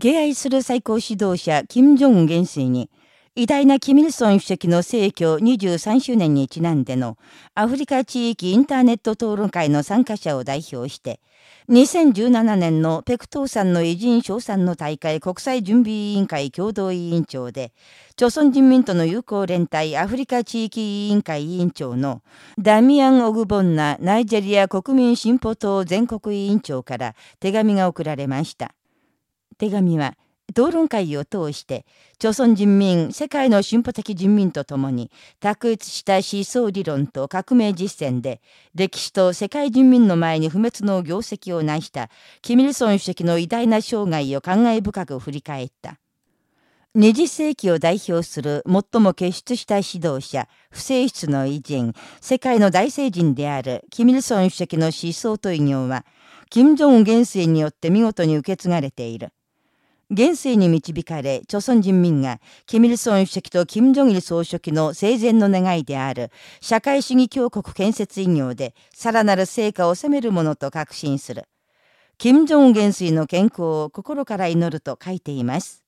敬愛する最高指導者、金正恩元帥に、偉大なキミルソン主席の逝去23周年にちなんでのアフリカ地域インターネット討論会の参加者を代表して、2017年のペクトーさんの偉人賞賛の大会国際準備委員会共同委員長で、朝鮮人民との友好連帯アフリカ地域委員会委員長のダミアン・オグボンナナイジェリア国民進歩党全国委員長から手紙が送られました。手紙は、討論会を通して、朝鮮人民、世界の進歩的人民と共に、卓越した思想理論と革命実践で、歴史と世界人民の前に不滅の業績を成した、キミルソン主席の偉大な生涯を感慨深く振り返った。20世紀を代表する最も傑出した指導者、不正室の偉人、世界の大聖人であるキミルソン主席の思想と偉業は、金正恩元帥によって見事に受け継がれている。現世に導かれ、朝鮮人民が、キミルソン主席と金正日総書記の生前の願いである、社会主義強国建設医業で、さらなる成果を収めるものと確信する。金正恩元帥の健康を心から祈ると書いています。